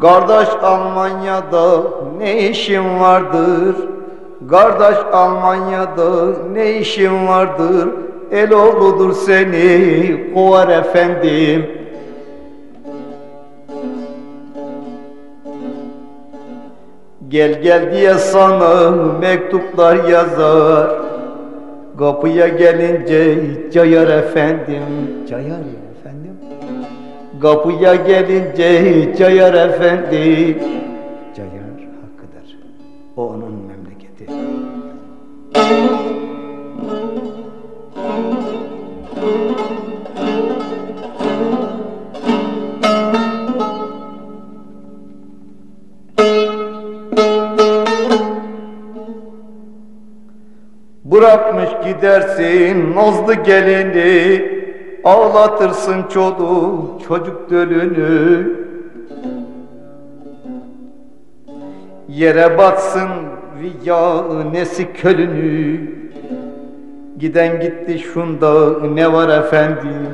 Kardeş Almanya'da ne işin vardır? Kardeş Almanya'da ne işin vardır? El oğludur seni kovar efendim. Gel gel diye sana mektuplar yazar. Kapıya gelince cayar efendim. Cayar ya. Kapıya gelince cayar efendim. Cayar hakkıdır. O onun memleketi. Bırakmış gidersin nazlı gelini Ağlatırsın çoluk çocuk dölünü. Yere batsın riya nesi kölünü. Giden gitti şunda ne var efendim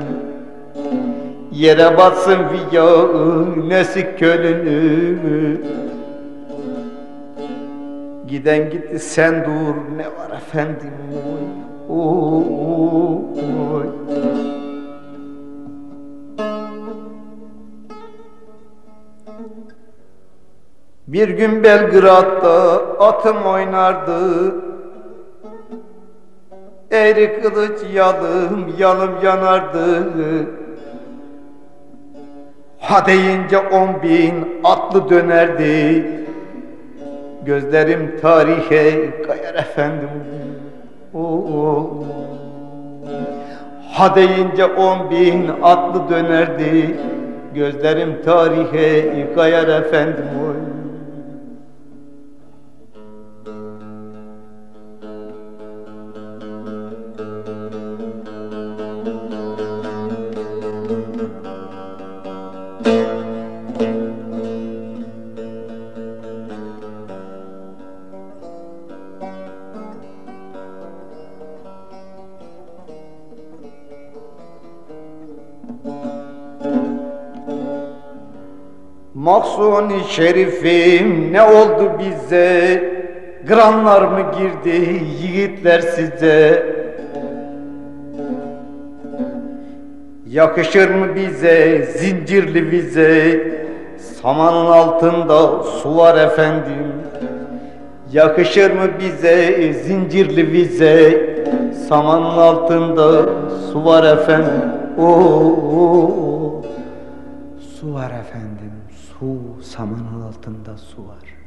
Yere batsın riya nesi kölünü. Giden gitti sen dur ne var efendim oy, Bir gün Belgrad'da atım oynardı. Eğri kılıç yalım yalım yanardı. Ha deyince on bin atlı dönerdi. Gözlerim tarihe kayar efendim. Oo. Ha deyince on bin atlı dönerdi Gözlerim tarihe kayar efendim oy. Mahsuni şerifim ne oldu bize? Granlar mı girdi yiğitler size? Yakışır mı bize zincirli vize? Samanın altında su var efendim. Yakışır mı bize zincirli vize? Samanın altında su var efendim Oo, Su var efendim su samanın altında su var